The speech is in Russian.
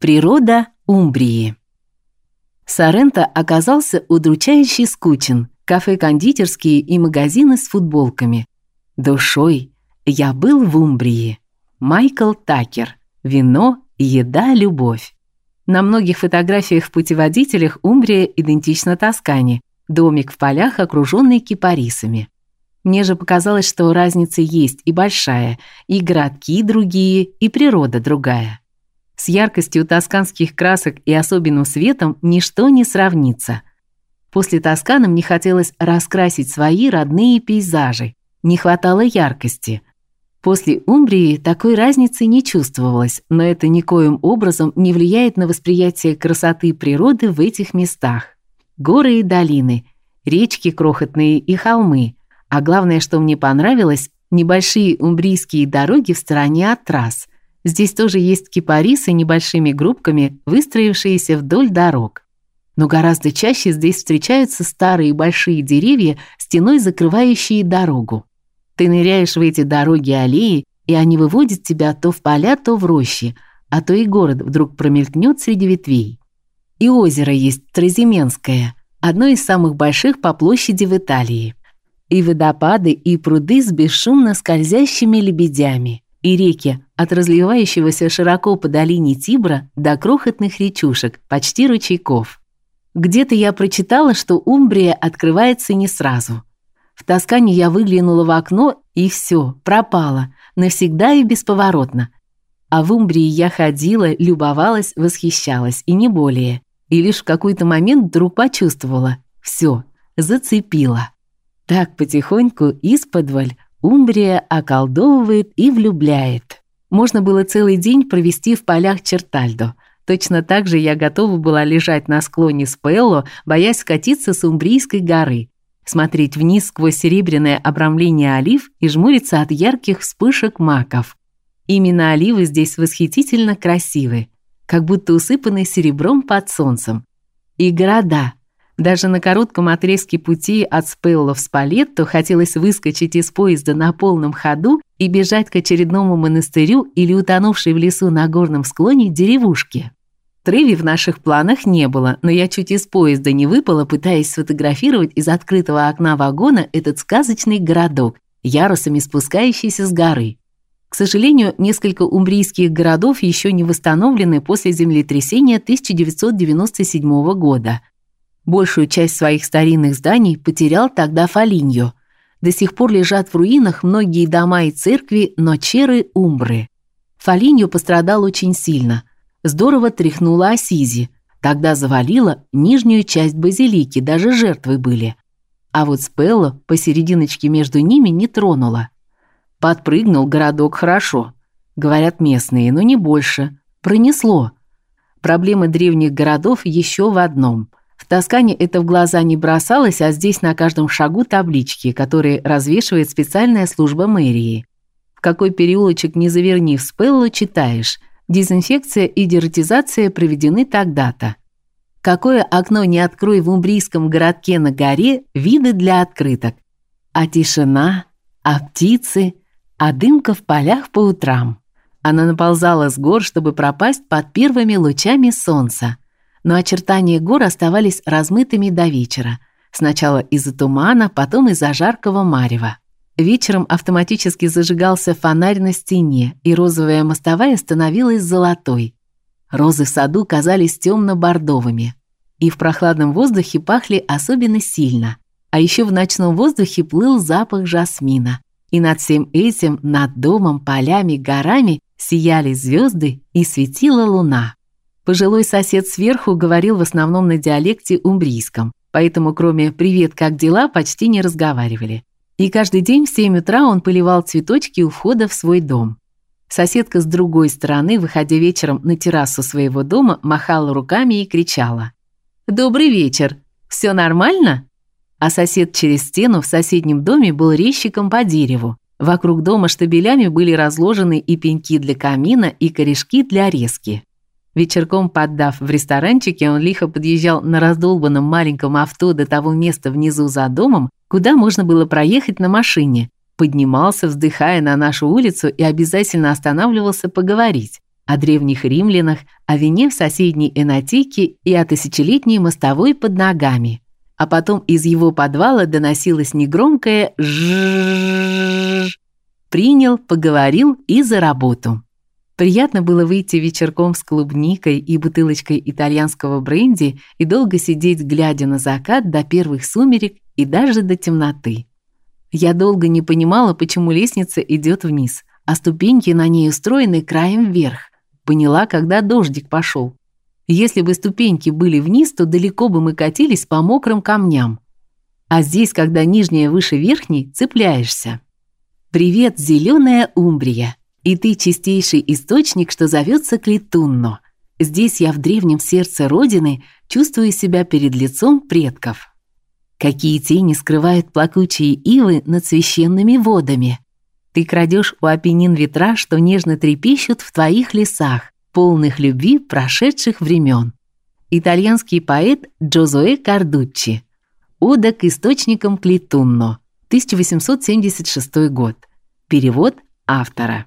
Природа Умбрии. Соренто оказался удручающе скучен. Кафе-кондитерские и магазины с футболками. Душой я был в Умбрии. Майкл Такер. Вино, еда, любовь. На многих фотографиях в путеводителях Умбрия идентична Тоскане. Домик в полях, окруженный кипарисами. Мне же показалось, что разница есть и большая, и городки другие, и природа другая. С яркостью тосканских красок и особенным светом ничто не сравнится. После Тосканы мне хотелось раскрасить свои родные пейзажи. Не хватало яркости. После Умбрии такой разницы не чувствовалось, но это никоим образом не влияет на восприятие красоты природы в этих местах. Горы и долины, речки крохотные и холмы – а главное, что мне понравилось, небольшие умбрийские дороги в стороне от трасс. Здесь тоже есть кипарисы небольшими группками, выстроившиеся вдоль дорог. Но гораздо чаще здесь встречаются старые большие деревья, стеной закрывающие дорогу. Ты ныряешь в эти дороги-аллеи, и они выводят тебя то в поля, то в рощи, а то и город вдруг промелькнет среди ветвей. И озеро есть Тразименское, одно из самых больших по площади в Италии и водопады, и пруды с бесшумно скользящими лебедями, и реки от разливающегося широко по долине Тибра до крохотных речушек, почти ручейков. Где-то я прочитала, что Умбрия открывается не сразу. В Тоскане я выглянула в окно, и все, пропала, навсегда и бесповоротно. А в Умбрии я ходила, любовалась, восхищалась, и не более. И лишь в какой-то момент вдруг почувствовала – все, зацепила. Так потихоньку исподволь Умбрия околдовывает и влюбляет. Можно было целый день провести в полях Чертальдо. Точно так же я готова была лежать на склоне Спелло, боясь скатиться с Умбрийской горы, смотреть вниз сквозь серебряное обрамление олив и жмуриться от ярких вспышек маков. Именно оливы здесь восхитительно красивы, как будто усыпаны серебром под солнцем. И города – даже на коротком отрезке пути от Спелло в Спалетто хотелось выскочить из поезда на полном ходу и бежать к очередному монастырю или утонувшей в лесу на горном склоне деревушке. Треви в наших планах не было, но я чуть из поезда не выпала, пытаясь сфотографировать из открытого окна вагона этот сказочный городок, ярусами спускающийся с горы. К сожалению, несколько умбрийских городов еще не восстановлены после землетрясения 1997 года – Большую часть своих старинных зданий потерял тогда Фалиньо. До сих пор лежат в руинах многие дома и церкви Ночеры Умбры. Фалиньо пострадал очень сильно. Здорово тряхнула Асизи. Тогда завалило нижнюю часть базилики, даже жертвы были. А вот Спелло посерединочке между ними не тронула. Подпрыгнул городок хорошо. Говорят местные, но не больше. Пронесло. Проблемы древних городов еще в одном – в Тоскане это в глаза не бросалось, а здесь на каждом шагу таблички, которые развешивает специальная служба мэрии. В какой переулочек не заверни в Спелло, читаешь. Дезинфекция и дератизация проведены тогда-то. Какое окно не открой в умбрийском городке на горе, виды для открыток. А тишина, а птицы, а дымка в полях по утрам. Она наползала с гор, чтобы пропасть под первыми лучами солнца но очертания гор оставались размытыми до вечера. Сначала из-за тумана, потом из-за жаркого марева. Вечером автоматически зажигался фонарь на стене, и розовая мостовая становилась золотой. Розы в саду казались темно-бордовыми, и в прохладном воздухе пахли особенно сильно. А еще в ночном воздухе плыл запах жасмина. И над всем этим, над домом, полями, горами сияли звезды и светила луна. Пожилой сосед сверху говорил в основном на диалекте умбрийском, поэтому кроме «привет, как дела» почти не разговаривали. И каждый день в 7 утра он поливал цветочки у входа в свой дом. Соседка с другой стороны, выходя вечером на террасу своего дома, махала руками и кричала: "Добрый вечер. Все нормально?" А сосед через стену в соседнем доме был резчиком по дереву. Вокруг дома штабелями были разложены и пеньки для камина, и корешки для резки. Вечерком, поддав в ресторанчике, он лихо подъезжал на раздолбанном маленьком авто до того места внизу за домом, куда можно было проехать на машине. Поднимался, вздыхая на нашу улицу и обязательно останавливался поговорить. о древних римлянах, о вине в соседней Энатике и о тысячелетней мостовой под ногами. А потом из его подвала доносилось негромкое «жжжж». Принял, поговорил и за работу. Приятно было выйти вечерком с клубникой и бутылочкой итальянского бренди и долго сидеть, глядя на закат до первых сумерек и даже до темноты. Я долго не понимала, почему лестница идет вниз, а ступеньки на ней устроены краем вверх. Поняла, когда дождик пошел. Если бы ступеньки были вниз, то далеко бы мы катились по мокрым камням. А здесь, когда нижняя выше верхней, цепляешься. Привет, зеленая Умбрия. И ты чистейший источник, что зовется Клитунно. Здесь я в древнем сердце родины чувствую себя перед лицом предков. Какие тени скрывают плакучие ивы над священными водами. Ты крадешь у Апеннин ветра, что нежно трепещут в твоих лесах, полных любви прошедших времен. Итальянский поэт Джозуэ Кардуччи. Ода к источникам Клитунно. 1876 год. Перевод автора.